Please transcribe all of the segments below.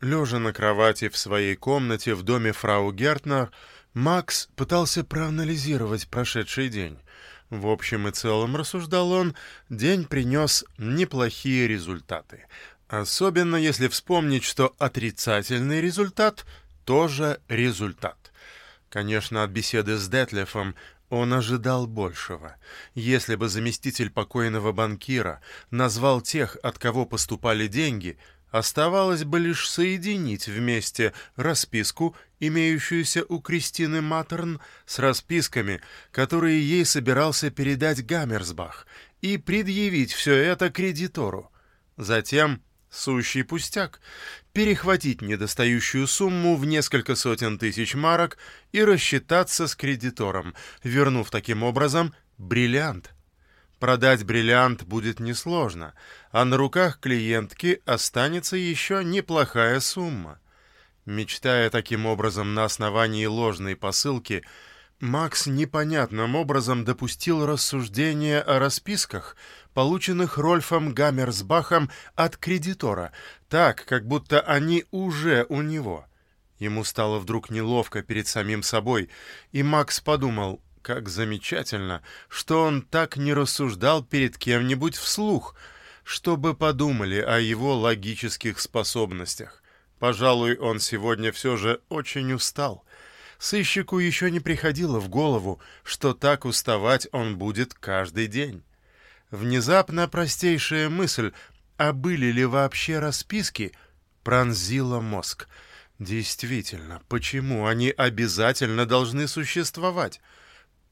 Лежа на кровати в своей комнате в доме фрау Гертнер, Макс пытался проанализировать прошедший день. В общем и целом, рассуждал он, день принес неплохие результаты. Особенно если вспомнить, что отрицательный результат тоже результат. Конечно, от беседы с Детлефом он ожидал большего. Если бы заместитель покойного банкира назвал тех, от кого поступали деньги – Оставалось бы лишь соединить вместе расписку, имеющуюся у Кристины Матерн, с расписками, которые ей собирался передать Гаммерсбах, и предъявить все это кредитору. Затем, сущий пустяк, перехватить недостающую сумму в несколько сотен тысяч марок и рассчитаться с кредитором, вернув таким образом бриллиант. Продать бриллиант будет несложно, а на руках клиентки останется еще неплохая сумма. Мечтая таким образом на основании ложной посылки, Макс непонятным образом допустил рассуждение о расписках, полученных Рольфом Гаммерсбахом от кредитора, так, как будто они уже у него. Ему стало вдруг неловко перед самим собой, и Макс подумал, как замечательно, что он так не рассуждал перед кем-нибудь вслух, чтобы подумали о его логических способностях. Пожалуй, он сегодня все же очень устал. Сыщику еще не приходило в голову, что так уставать он будет каждый день. Внезапно простейшая мысль, а были ли вообще расписки, пронзила мозг. Действительно, почему они обязательно должны существовать?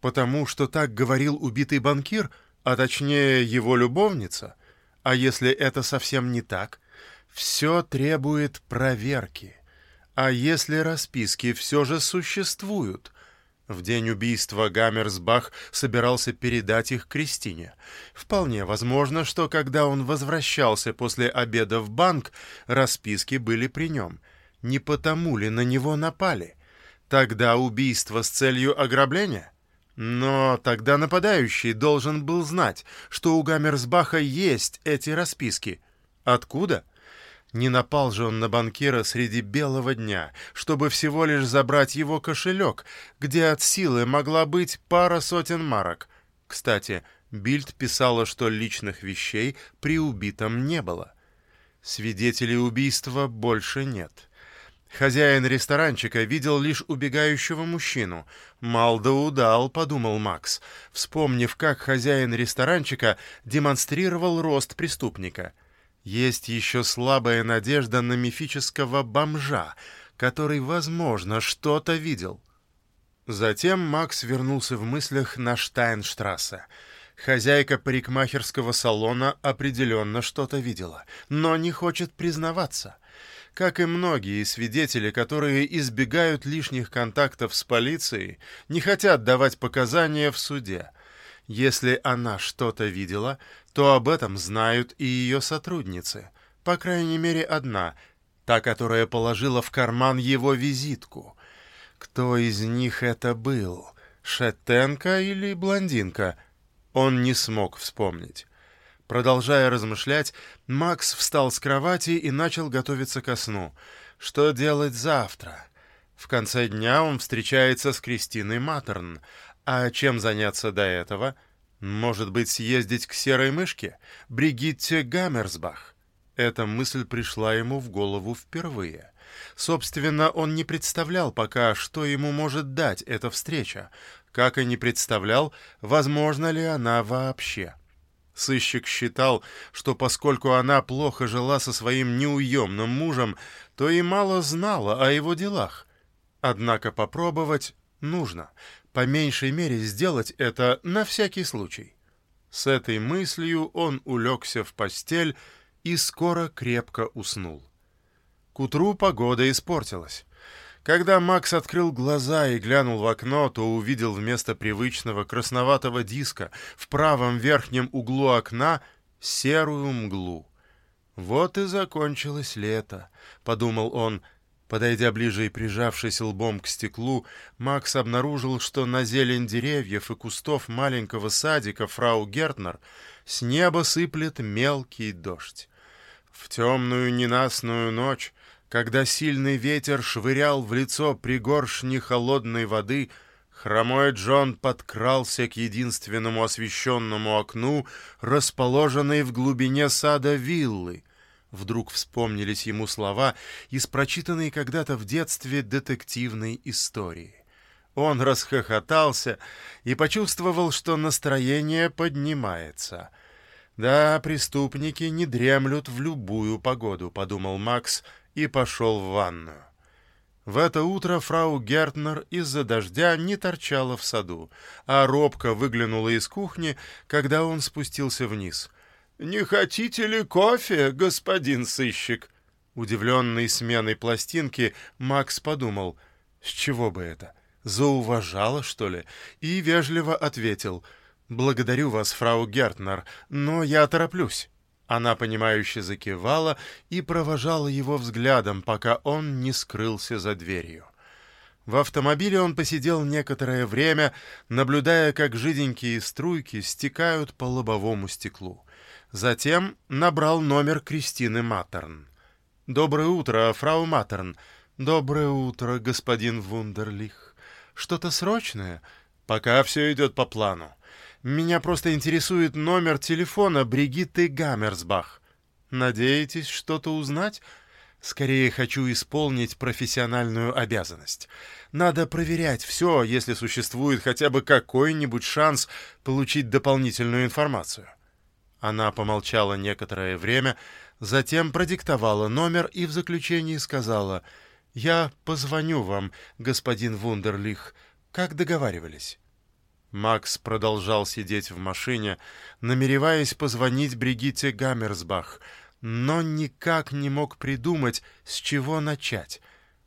Потому что так говорил убитый банкир, а точнее его любовница? А если это совсем не так? Все требует проверки. А если расписки все же существуют? В день убийства Гаммерсбах собирался передать их Кристине. Вполне возможно, что когда он возвращался после обеда в банк, расписки были при нем. Не потому ли на него напали? Тогда убийство с целью ограбления? Но тогда нападающий должен был знать, что у Гаммерсбаха есть эти расписки. Откуда? Не напал же он на банкира среди белого дня, чтобы всего лишь забрать его кошелек, где от силы могла быть пара сотен марок. Кстати, Бильд писала, что личных вещей при убитом не было. Свидетелей убийства больше нет. Хозяин ресторанчика видел лишь убегающего мужчину. «Мал да удал», — подумал Макс, вспомнив, как хозяин ресторанчика демонстрировал рост преступника. Есть еще слабая надежда на мифического бомжа, который, возможно, что-то видел. Затем Макс вернулся в мыслях на Штайнштрассе. Хозяйка парикмахерского салона определенно что-то видела, но не хочет признаваться — как и многие свидетели, которые избегают лишних контактов с полицией, не хотят давать показания в суде. Если она что-то видела, то об этом знают и ее сотрудницы. По крайней мере, одна, та, которая положила в карман его визитку. Кто из них это был? Шетенка или блондинка? Он не смог вспомнить. Продолжая размышлять, Макс встал с кровати и начал готовиться ко сну. Что делать завтра? В конце дня он встречается с Кристиной Матерн. А чем заняться до этого? Может быть, съездить к серой мышке? Бригитте Гаммерсбах? Эта мысль пришла ему в голову впервые. Собственно, он не представлял пока, что ему может дать эта встреча, как и не представлял, возможно ли она вообще. Сыщик считал, что поскольку она плохо жила со своим неуемным мужем, то и мало знала о его делах. Однако попробовать нужно, по меньшей мере сделать это на всякий случай. С этой мыслью он улегся в постель и скоро крепко уснул. К утру погода испортилась. Когда Макс открыл глаза и глянул в окно, то увидел вместо привычного красноватого диска в правом верхнем углу окна серую мглу. «Вот и закончилось лето», — подумал он. Подойдя ближе и прижавшись лбом к стеклу, Макс обнаружил, что на зелень деревьев и кустов маленького садика фрау Гертнер с неба сыплет мелкий дождь. В темную ненастную ночь когда сильный ветер швырял в лицо пригоршни холодной воды, хромой Джон подкрался к единственному освещенному окну, расположенной в глубине сада виллы. Вдруг вспомнились ему слова из прочитанной когда-то в детстве детективной истории. Он расхохотался и почувствовал, что настроение поднимается. «Да, преступники не дремлют в любую погоду», — подумал Макс и пошел в ванную. В это утро фрау Гертнер из-за дождя не торчала в саду, а робко выглянула из кухни, когда он спустился вниз. «Не хотите ли кофе, господин сыщик?» Удивленный сменой пластинки, Макс подумал, с чего бы это? Зауважала, что ли? И вежливо ответил, «Благодарю вас, фрау Гертнер, но я тороплюсь». Она, понимающе закивала и провожала его взглядом, пока он не скрылся за дверью. В автомобиле он посидел некоторое время, наблюдая, как жиденькие струйки стекают по лобовому стеклу. Затем набрал номер Кристины Маттерн. «Доброе утро, фрау Маттерн». «Доброе утро, господин Вундерлих. Что-то срочное?» «Пока все идет по плану. Меня просто интересует номер телефона Бригитты Гаммерсбах. Надеетесь что-то узнать?» Скорее хочу исполнить профессиональную обязанность. Надо проверять все, если существует хотя бы какой-нибудь шанс получить дополнительную информацию. Она помолчала некоторое время, затем продиктовала номер и в заключении сказала «Я позвоню вам, господин Вундерлих, как договаривались». Макс продолжал сидеть в машине, намереваясь позвонить Бригитте Гаммерсбах, но никак не мог придумать, с чего начать.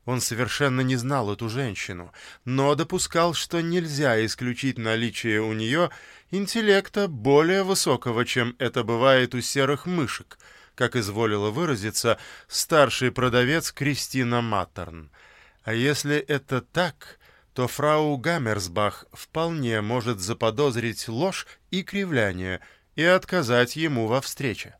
Он совершенно не знал эту женщину, но допускал, что нельзя исключить наличие у нее интеллекта более высокого, чем это бывает у серых мышек, как изволила выразиться старший продавец Кристина Маттерн. А если это так, то фрау Гаммерсбах вполне может заподозрить ложь и кривляние и отказать ему во встрече.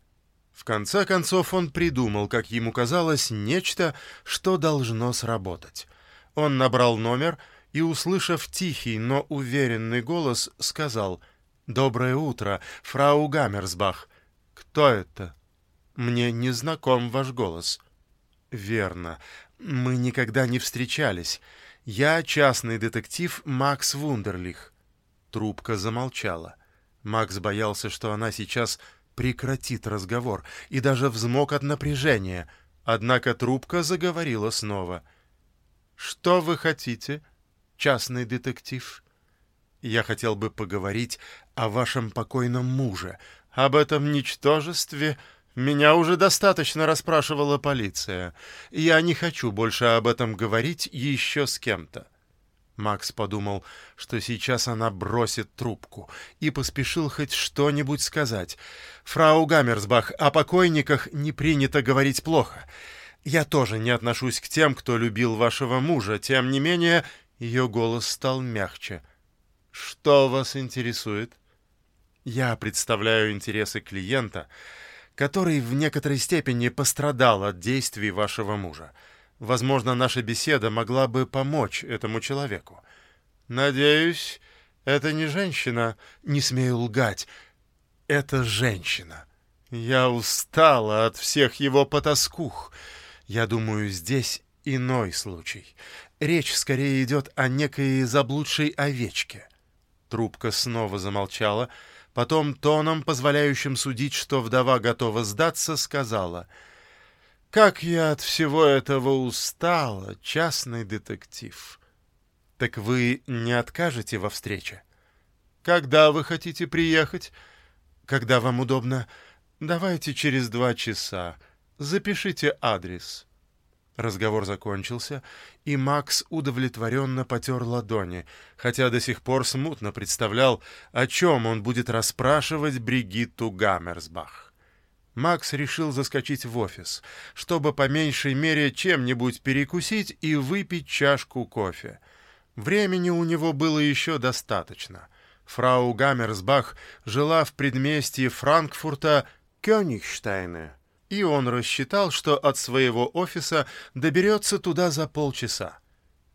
В конце концов он придумал, как ему казалось, нечто, что должно сработать. Он набрал номер и, услышав тихий, но уверенный голос, сказал «Доброе утро, фрау Гаммерсбах». «Кто это?» «Мне не знаком ваш голос». «Верно. Мы никогда не встречались. Я частный детектив Макс Вундерлих». Трубка замолчала. Макс боялся, что она сейчас прекратит разговор и даже взмок от напряжения. Однако трубка заговорила снова. «Что вы хотите, частный детектив?» «Я хотел бы поговорить о вашем покойном муже, об этом ничтожестве...» Меня уже достаточно расспрашивала полиция. Я не хочу больше об этом говорить еще с кем-то. Макс подумал, что сейчас она бросит трубку, и поспешил хоть что-нибудь сказать. «Фрау Гаммерсбах, о покойниках не принято говорить плохо. Я тоже не отношусь к тем, кто любил вашего мужа. Тем не менее, ее голос стал мягче. Что вас интересует?» «Я представляю интересы клиента, который в некоторой степени пострадал от действий вашего мужа. Возможно, наша беседа могла бы помочь этому человеку. Надеюсь, это не женщина, не смею лгать. Это женщина. Я устала от всех его потаскух. Я думаю, здесь иной случай. Речь скорее идет о некой заблудшей овечке. Трубка снова замолчала, потом тоном, позволяющим судить, что вдова готова сдаться, сказала — как я от всего этого устала, частный детектив. Так вы не откажете во встрече? Когда вы хотите приехать? Когда вам удобно? Давайте через два часа. Запишите адрес. Разговор закончился, и Макс удовлетворенно потер ладони, хотя до сих пор смутно представлял, о чем он будет расспрашивать Бригитту Гаммерсбах. Макс решил заскочить в офис, чтобы по меньшей мере чем-нибудь перекусить и выпить чашку кофе. Времени у него было еще достаточно. Фрау Гаммерсбах жила в предместье Франкфурта Кёнигштейне, и он рассчитал, что от своего офиса доберется туда за полчаса.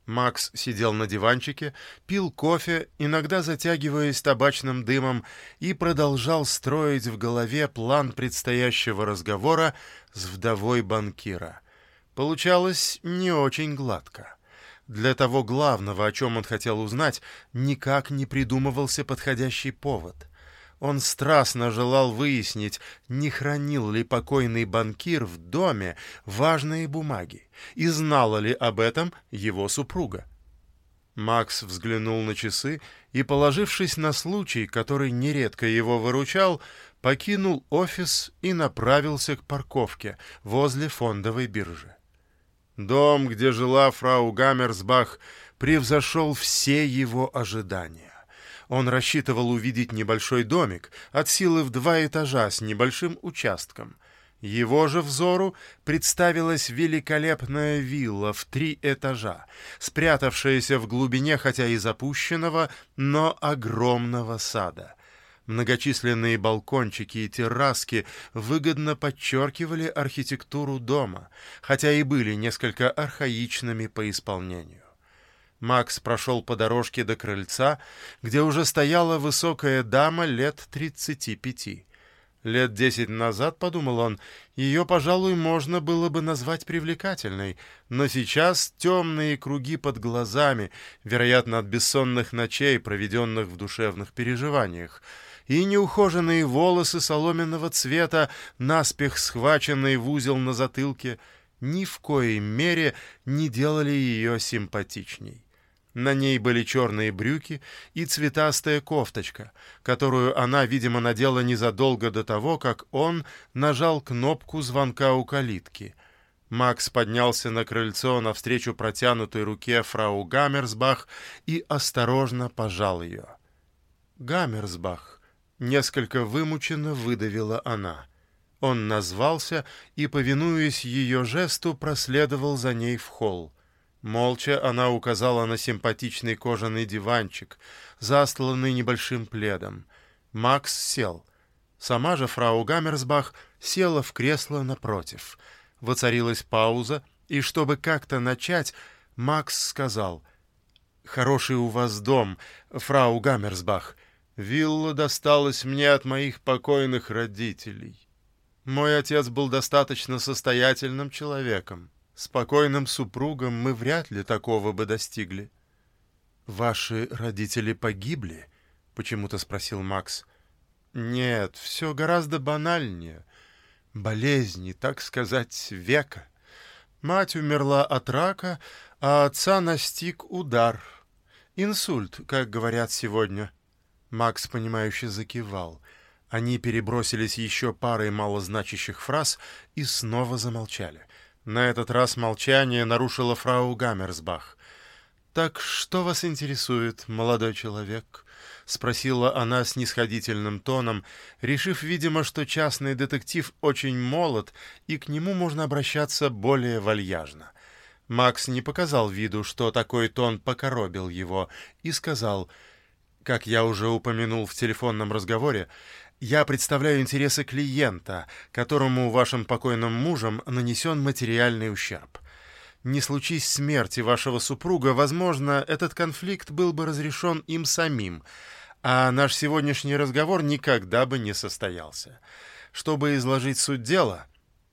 Макс сидел на диванчике, пил кофе, иногда затягиваясь табачным дымом, и продолжал строить в голове план предстоящего разговора с вдовой банкира. Получалось не очень гладко. Для того главного, о чем он хотел узнать, никак не придумывался подходящий повод — он страстно желал выяснить, не хранил ли покойный банкир в доме важные бумаги, и знала ли об этом его супруга. Макс взглянул на часы и, положившись на случай, который нередко его выручал, покинул офис и направился к парковке возле фондовой биржи. Дом, где жила фрау Гаммерсбах, превзошел все его ожидания. Он рассчитывал увидеть небольшой домик от силы в два этажа с небольшим участком. Его же взору представилась великолепная вилла в три этажа, спрятавшаяся в глубине хотя и запущенного, но огромного сада. Многочисленные балкончики и терраски выгодно подчеркивали архитектуру дома, хотя и были несколько архаичными по исполнению. Макс прошел по дорожке до крыльца, где уже стояла высокая дама лет тридцати пяти. Лет десять назад, подумал он, ее, пожалуй, можно было бы назвать привлекательной, но сейчас темные круги под глазами, вероятно, от бессонных ночей, проведенных в душевных переживаниях, и неухоженные волосы соломенного цвета, наспех схваченные в узел на затылке, ни в коей мере не делали ее симпатичней. На ней были черные брюки и цветастая кофточка, которую она, видимо, надела незадолго до того, как он нажал кнопку звонка у калитки. Макс поднялся на крыльцо навстречу протянутой руке фрау Гаммерсбах и осторожно пожал ее. «Гаммерсбах», — несколько вымученно выдавила она. Он назвался и, повинуясь ее жесту, проследовал за ней в холл. Молча она указала на симпатичный кожаный диванчик, застланный небольшим пледом. Макс сел. Сама же фрау Гаммерсбах села в кресло напротив. Воцарилась пауза, и чтобы как-то начать, Макс сказал, «Хороший у вас дом, фрау Гаммерсбах. Вилла досталась мне от моих покойных родителей. Мой отец был достаточно состоятельным человеком. Спокойным супругом мы вряд ли такого бы достигли. «Ваши родители погибли?» — почему-то спросил Макс. «Нет, все гораздо банальнее. Болезни, так сказать, века. Мать умерла от рака, а отца настиг удар. Инсульт, как говорят сегодня». Макс, понимающе закивал. Они перебросились еще парой малозначащих фраз и снова замолчали. На этот раз молчание нарушила фрау Гаммерсбах. «Так что вас интересует, молодой человек?» — спросила она с нисходительным тоном, решив, видимо, что частный детектив очень молод, и к нему можно обращаться более вальяжно. Макс не показал виду, что такой тон покоробил его, и сказал, как я уже упомянул в телефонном разговоре, я представляю интересы клиента, которому вашим покойным мужем нанесен материальный ущерб. Не случись смерти вашего супруга, возможно, этот конфликт был бы разрешен им самим, а наш сегодняшний разговор никогда бы не состоялся. Чтобы изложить суть дела,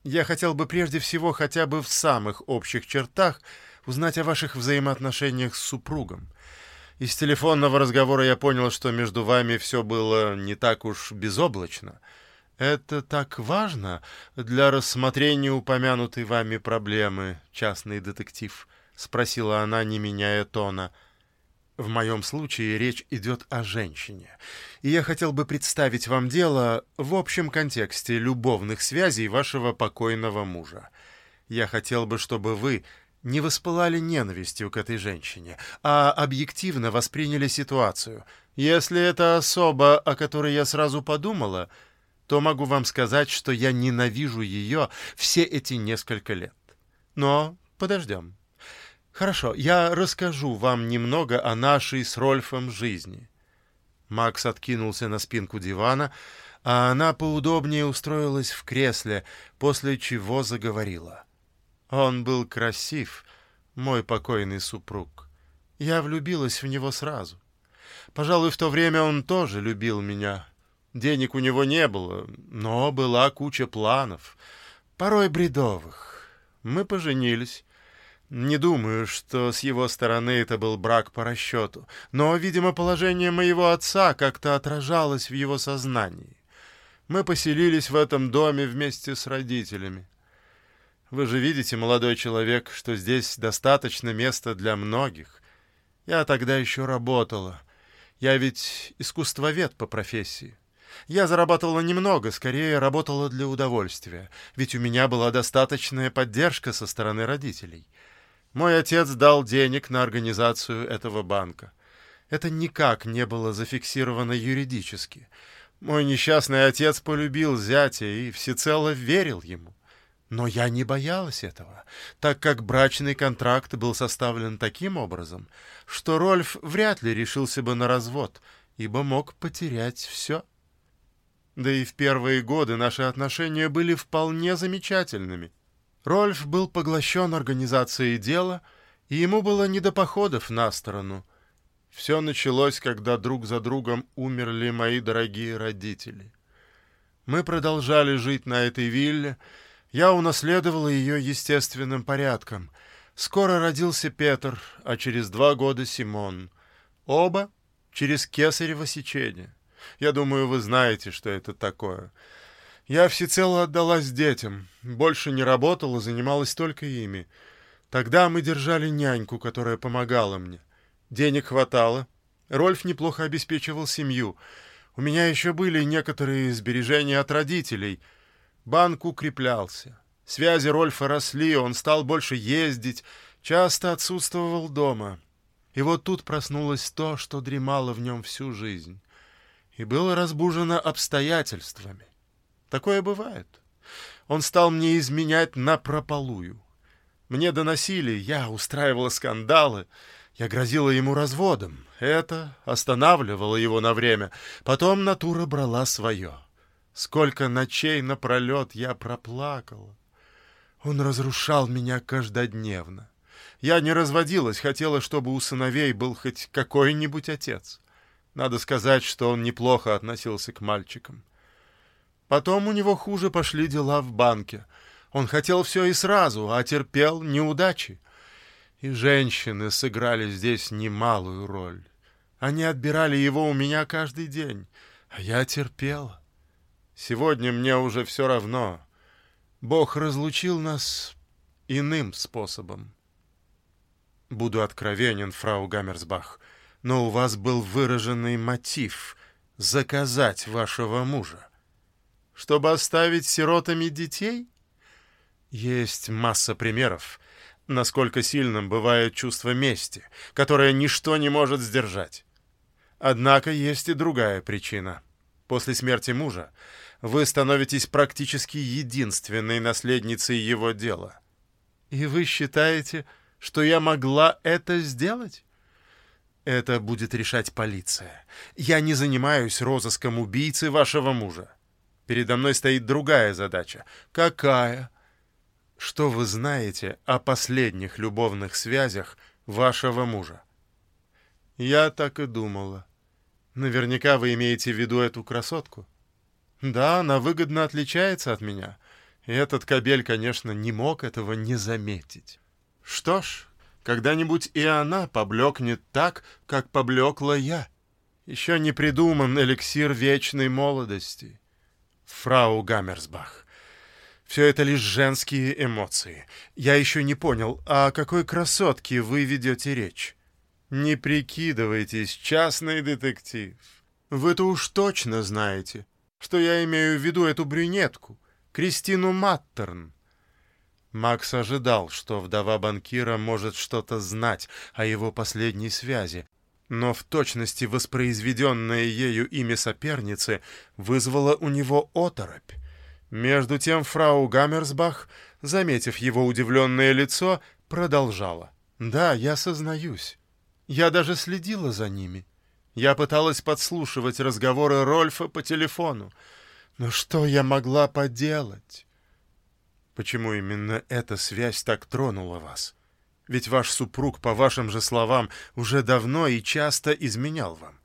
я хотел бы прежде всего хотя бы в самых общих чертах узнать о ваших взаимоотношениях с супругом. Из телефонного разговора я понял, что между вами все было не так уж безоблачно. Это так важно для рассмотрения упомянутой вами проблемы, частный детектив, спросила она, не меняя тона. В моем случае речь идет о женщине, и я хотел бы представить вам дело в общем контексте любовных связей вашего покойного мужа. Я хотел бы, чтобы вы не воспылали ненавистью к этой женщине, а объективно восприняли ситуацию. Если это особа, о которой я сразу подумала, то могу вам сказать, что я ненавижу ее все эти несколько лет. Но подождем. Хорошо, я расскажу вам немного о нашей с Рольфом жизни. Макс откинулся на спинку дивана, а она поудобнее устроилась в кресле, после чего заговорила. Он был красив, мой покойный супруг. Я влюбилась в него сразу. Пожалуй, в то время он тоже любил меня. Денег у него не было, но была куча планов, порой бредовых. Мы поженились. Не думаю, что с его стороны это был брак по расчету, но, видимо, положение моего отца как-то отражалось в его сознании. Мы поселились в этом доме вместе с родителями. Вы же видите, молодой человек, что здесь достаточно места для многих. Я тогда еще работала. Я ведь искусствовед по профессии. Я зарабатывала немного, скорее работала для удовольствия, ведь у меня была достаточная поддержка со стороны родителей. Мой отец дал денег на организацию этого банка. Это никак не было зафиксировано юридически. Мой несчастный отец полюбил зятя и всецело верил ему. Но я не боялась этого, так как брачный контракт был составлен таким образом, что Рольф вряд ли решился бы на развод, ибо мог потерять все. Да и в первые годы наши отношения были вполне замечательными. Рольф был поглощен организацией дела, и ему было не до походов на сторону. Все началось, когда друг за другом умерли мои дорогие родители. Мы продолжали жить на этой вилле, я унаследовала ее естественным порядком. Скоро родился Петр, а через два года Симон. Оба через кесарево сечение. Я думаю, вы знаете, что это такое. Я всецело отдалась детям, больше не работала, занималась только ими. Тогда мы держали няньку, которая помогала мне. Денег хватало. Рольф неплохо обеспечивал семью. У меня еще были некоторые сбережения от родителей — Банк укреплялся. Связи Рольфа росли, он стал больше ездить, часто отсутствовал дома. И вот тут проснулось то, что дремало в нем всю жизнь. И было разбужено обстоятельствами. Такое бывает. Он стал мне изменять напропалую. Мне доносили, я устраивала скандалы, я грозила ему разводом. Это останавливало его на время. Потом натура брала свое. Сколько ночей напролет я проплакала. Он разрушал меня каждодневно. Я не разводилась, хотела, чтобы у сыновей был хоть какой-нибудь отец. Надо сказать, что он неплохо относился к мальчикам. Потом у него хуже пошли дела в банке. Он хотел все и сразу, а терпел неудачи. И женщины сыграли здесь немалую роль. Они отбирали его у меня каждый день, а я терпела. Сегодня мне уже все равно. Бог разлучил нас иным способом. Буду откровенен, фрау Гаммерсбах, но у вас был выраженный мотив заказать вашего мужа. Чтобы оставить сиротами детей? Есть масса примеров, насколько сильным бывает чувство мести, которое ничто не может сдержать. Однако есть и другая причина. После смерти мужа вы становитесь практически единственной наследницей его дела. И вы считаете, что я могла это сделать? Это будет решать полиция. Я не занимаюсь розыском убийцы вашего мужа. Передо мной стоит другая задача. Какая? Что вы знаете о последних любовных связях вашего мужа? Я так и думала. Наверняка вы имеете в виду эту красотку. Да, она выгодно отличается от меня. И этот кобель, конечно, не мог этого не заметить. Что ж, когда-нибудь и она поблекнет так, как поблекла я. Еще не придуман эликсир вечной молодости. Фрау Гаммерсбах. Все это лишь женские эмоции. Я еще не понял, о какой красотке вы ведете речь? Не прикидывайтесь, частный детектив. Вы-то уж точно знаете, что я имею в виду эту брюнетку, Кристину Маттерн. Макс ожидал, что вдова банкира может что-то знать о его последней связи, но в точности воспроизведенное ею имя соперницы вызвало у него оторопь. Между тем фрау Гаммерсбах, заметив его удивленное лицо, продолжала. «Да, я сознаюсь. Я даже следила за ними. Я пыталась подслушивать разговоры Рольфа по телефону. Но что я могла поделать? Почему именно эта связь так тронула вас? Ведь ваш супруг, по вашим же словам, уже давно и часто изменял вам.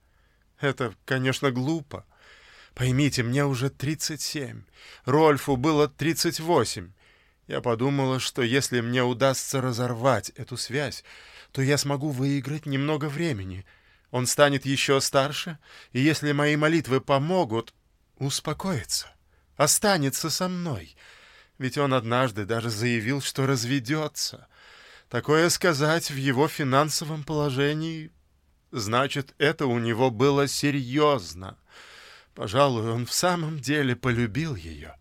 Это, конечно, глупо. Поймите, мне уже 37. Рольфу было 38. Я подумала, что если мне удастся разорвать эту связь, то я смогу выиграть немного времени. Он станет еще старше, и если мои молитвы помогут, успокоится, останется со мной. Ведь он однажды даже заявил, что разведется. Такое сказать в его финансовом положении, значит, это у него было серьезно. Пожалуй, он в самом деле полюбил ее.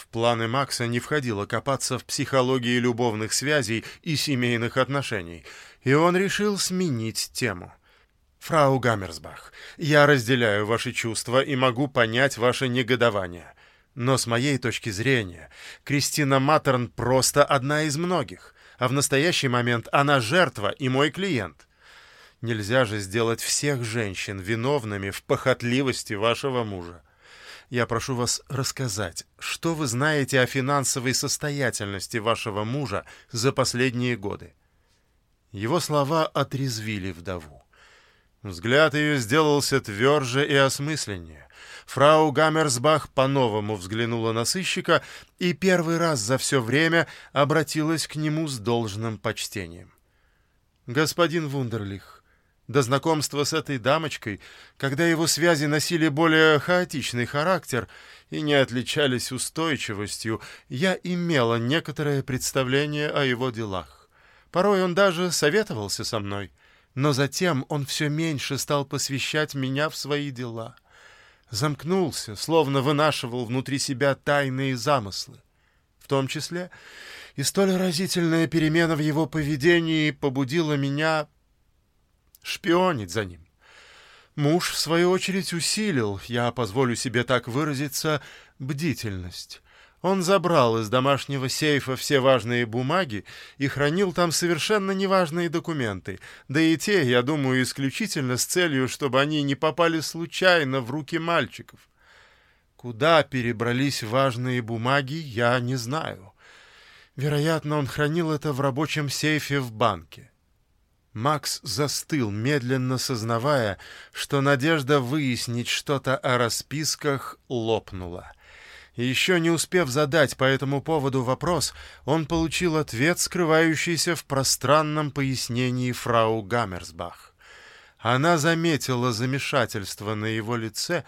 В планы Макса не входило копаться в психологии любовных связей и семейных отношений, и он решил сменить тему. «Фрау Гаммерсбах, я разделяю ваши чувства и могу понять ваше негодование. Но с моей точки зрения, Кристина Маттерн просто одна из многих, а в настоящий момент она жертва и мой клиент. Нельзя же сделать всех женщин виновными в похотливости вашего мужа. Я прошу вас рассказать, что вы знаете о финансовой состоятельности вашего мужа за последние годы. Его слова отрезвили вдову. Взгляд ее сделался тверже и осмысленнее. Фрау Гаммерсбах по-новому взглянула на сыщика и первый раз за все время обратилась к нему с должным почтением. «Господин Вундерлих, до знакомства с этой дамочкой, когда его связи носили более хаотичный характер и не отличались устойчивостью, я имела некоторое представление о его делах. Порой он даже советовался со мной, но затем он все меньше стал посвящать меня в свои дела. Замкнулся, словно вынашивал внутри себя тайные замыслы. В том числе и столь разительная перемена в его поведении побудила меня шпионить за ним. Муж, в свою очередь, усилил, я позволю себе так выразиться, бдительность. Он забрал из домашнего сейфа все важные бумаги и хранил там совершенно неважные документы, да и те, я думаю, исключительно с целью, чтобы они не попали случайно в руки мальчиков. Куда перебрались важные бумаги, я не знаю. Вероятно, он хранил это в рабочем сейфе в банке. Макс застыл, медленно сознавая, что надежда выяснить что-то о расписках лопнула. Еще не успев задать по этому поводу вопрос, он получил ответ, скрывающийся в пространном пояснении фрау Гаммерсбах. Она заметила замешательство на его лице,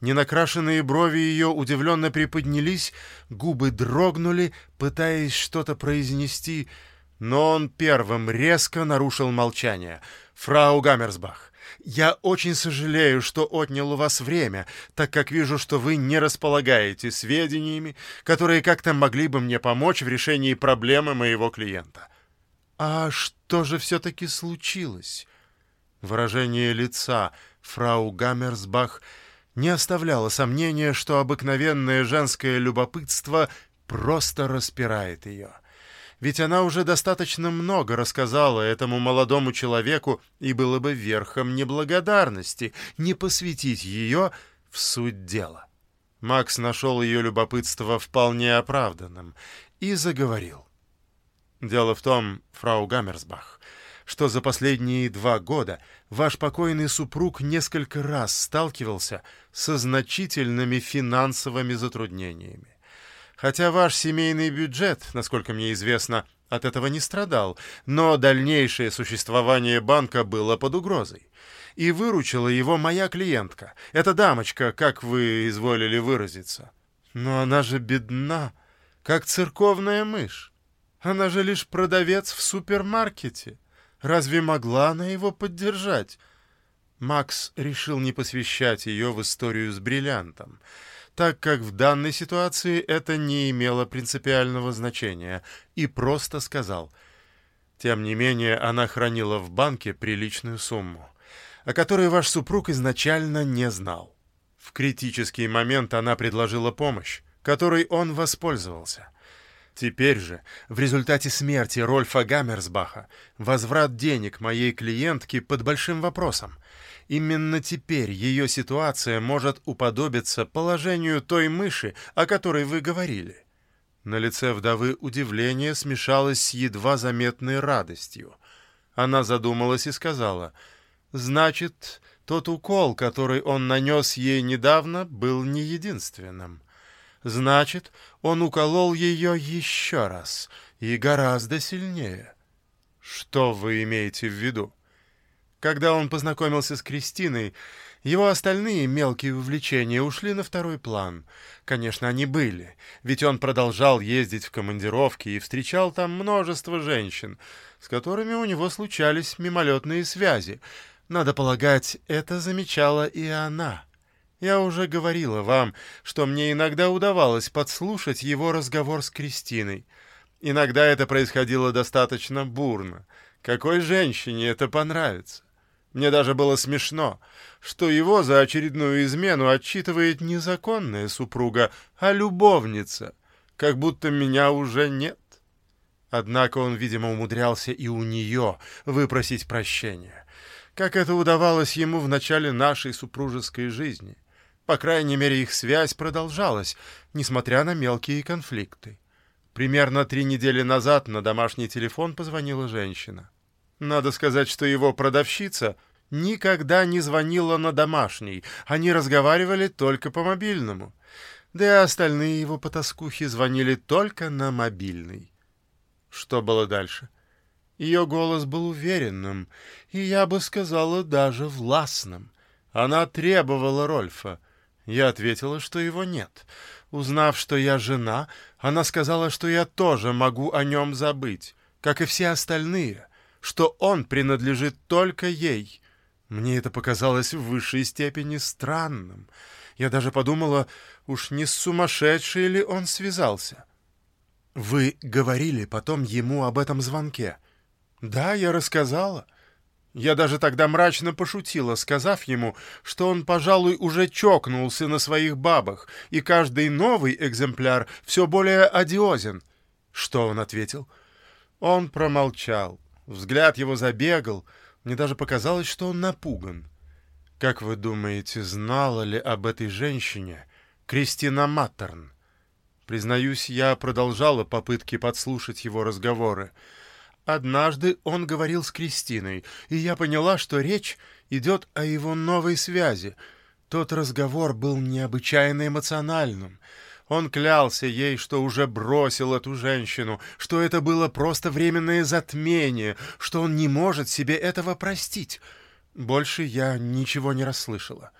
ненакрашенные брови ее удивленно приподнялись, губы дрогнули, пытаясь что-то произнести — но он первым резко нарушил молчание. «Фрау Гаммерсбах, я очень сожалею, что отнял у вас время, так как вижу, что вы не располагаете сведениями, которые как-то могли бы мне помочь в решении проблемы моего клиента». «А что же все-таки случилось?» Выражение лица фрау Гаммерсбах не оставляло сомнения, что обыкновенное женское любопытство просто распирает ее. Ведь она уже достаточно много рассказала этому молодому человеку, и было бы верхом неблагодарности не посвятить ее в суть дела. Макс нашел ее любопытство вполне оправданным и заговорил. «Дело в том, фрау Гаммерсбах, что за последние два года ваш покойный супруг несколько раз сталкивался со значительными финансовыми затруднениями. Хотя ваш семейный бюджет, насколько мне известно, от этого не страдал, но дальнейшее существование банка было под угрозой. И выручила его моя клиентка, эта дамочка, как вы изволили выразиться. Но она же бедна, как церковная мышь. Она же лишь продавец в супермаркете. Разве могла она его поддержать? Макс решил не посвящать ее в историю с бриллиантом так как в данной ситуации это не имело принципиального значения, и просто сказал. Тем не менее, она хранила в банке приличную сумму, о которой ваш супруг изначально не знал. В критический момент она предложила помощь, которой он воспользовался. Теперь же, в результате смерти Рольфа Гаммерсбаха, возврат денег моей клиентке под большим вопросом, Именно теперь ее ситуация может уподобиться положению той мыши, о которой вы говорили. На лице вдовы удивление смешалось с едва заметной радостью. Она задумалась и сказала, «Значит, тот укол, который он нанес ей недавно, был не единственным. Значит, он уколол ее еще раз и гораздо сильнее». «Что вы имеете в виду?» Когда он познакомился с Кристиной, его остальные мелкие увлечения ушли на второй план. Конечно, они были, ведь он продолжал ездить в командировки и встречал там множество женщин, с которыми у него случались мимолетные связи. Надо полагать, это замечала и она. Я уже говорила вам, что мне иногда удавалось подслушать его разговор с Кристиной. Иногда это происходило достаточно бурно. Какой женщине это понравится? Мне даже было смешно, что его за очередную измену отчитывает не законная супруга, а любовница, как будто меня уже нет. Однако он, видимо, умудрялся и у нее выпросить прощения, как это удавалось ему в начале нашей супружеской жизни. По крайней мере, их связь продолжалась, несмотря на мелкие конфликты. Примерно три недели назад на домашний телефон позвонила женщина. Надо сказать, что его продавщица никогда не звонила на домашний, они разговаривали только по мобильному. Да и остальные его потаскухи звонили только на мобильный. Что было дальше? Ее голос был уверенным, и, я бы сказала, даже властным. Она требовала Рольфа. Я ответила, что его нет. Узнав, что я жена, она сказала, что я тоже могу о нем забыть, как и все остальные — что он принадлежит только ей. Мне это показалось в высшей степени странным. Я даже подумала, уж не сумасшедший ли он связался. «Вы говорили потом ему об этом звонке?» «Да, я рассказала». Я даже тогда мрачно пошутила, сказав ему, что он, пожалуй, уже чокнулся на своих бабах, и каждый новый экземпляр все более одиозен. Что он ответил? Он промолчал. Взгляд его забегал, мне даже показалось, что он напуган. Как вы думаете, знала ли об этой женщине Кристина Маттерн? Признаюсь, я продолжала попытки подслушать его разговоры. Однажды он говорил с Кристиной, и я поняла, что речь идет о его новой связи. Тот разговор был необычайно эмоциональным — он клялся ей, что уже бросил эту женщину, что это было просто временное затмение, что он не может себе этого простить. Больше я ничего не расслышала.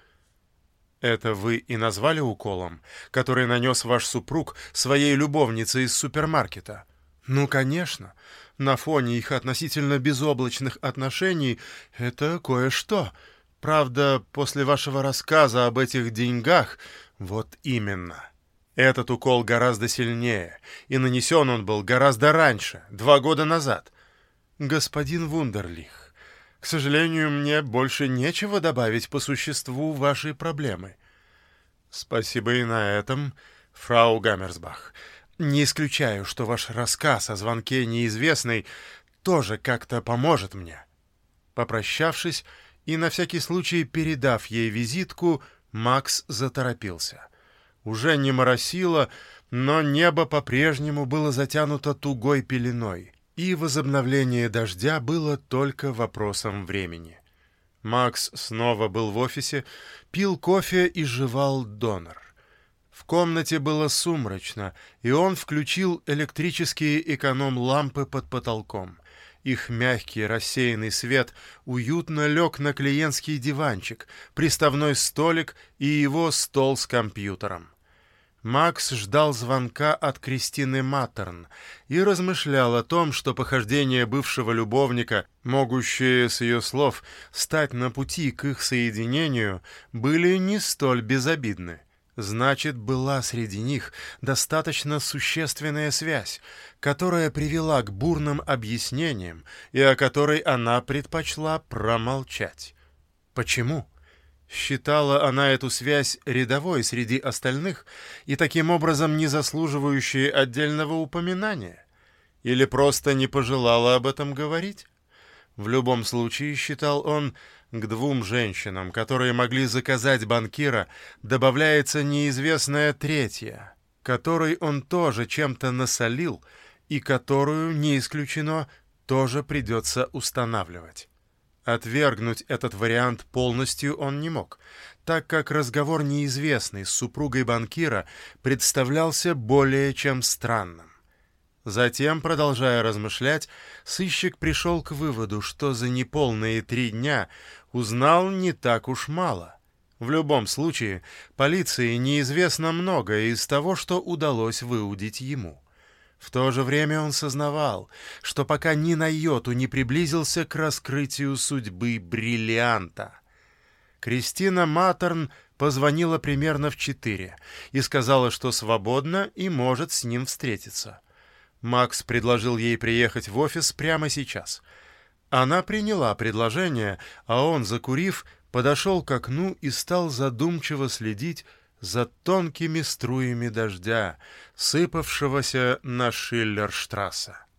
Это вы и назвали уколом, который нанес ваш супруг своей любовнице из супермаркета? Ну, конечно. На фоне их относительно безоблачных отношений это кое-что. Правда, после вашего рассказа об этих деньгах, вот именно. Этот укол гораздо сильнее, и нанесен он был гораздо раньше, два года назад. Господин Вундерлих, к сожалению, мне больше нечего добавить по существу вашей проблемы. Спасибо и на этом, фрау Гаммерсбах. Не исключаю, что ваш рассказ о звонке неизвестной тоже как-то поможет мне. Попрощавшись и на всякий случай передав ей визитку, Макс заторопился — уже не моросило, но небо по-прежнему было затянуто тугой пеленой, и возобновление дождя было только вопросом времени. Макс снова был в офисе, пил кофе и жевал донор. В комнате было сумрачно, и он включил электрические эконом-лампы под потолком. Их мягкий рассеянный свет уютно лег на клиентский диванчик, приставной столик и его стол с компьютером. Макс ждал звонка от Кристины Маттерн и размышлял о том, что похождения бывшего любовника, могущие, с ее слов, стать на пути к их соединению, были не столь безобидны. Значит, была среди них достаточно существенная связь, которая привела к бурным объяснениям и о которой она предпочла промолчать. Почему? Считала она эту связь рядовой среди остальных и таким образом не заслуживающей отдельного упоминания? Или просто не пожелала об этом говорить? В любом случае, считал он, К двум женщинам, которые могли заказать банкира, добавляется неизвестная третья, которой он тоже чем-то насолил и которую, не исключено, тоже придется устанавливать. Отвергнуть этот вариант полностью он не мог, так как разговор неизвестный с супругой банкира представлялся более чем странным. Затем, продолжая размышлять, сыщик пришел к выводу, что за неполные три дня узнал не так уж мало. В любом случае, полиции неизвестно многое из того, что удалось выудить ему. В то же время он сознавал, что пока ни на йоту не приблизился к раскрытию судьбы бриллианта. Кристина Матерн позвонила примерно в четыре и сказала, что свободна и может с ним встретиться. Макс предложил ей приехать в офис прямо сейчас — она приняла предложение, а он, закурив, подошел к окну и стал задумчиво следить за тонкими струями дождя, сыпавшегося на Шиллерштрассе.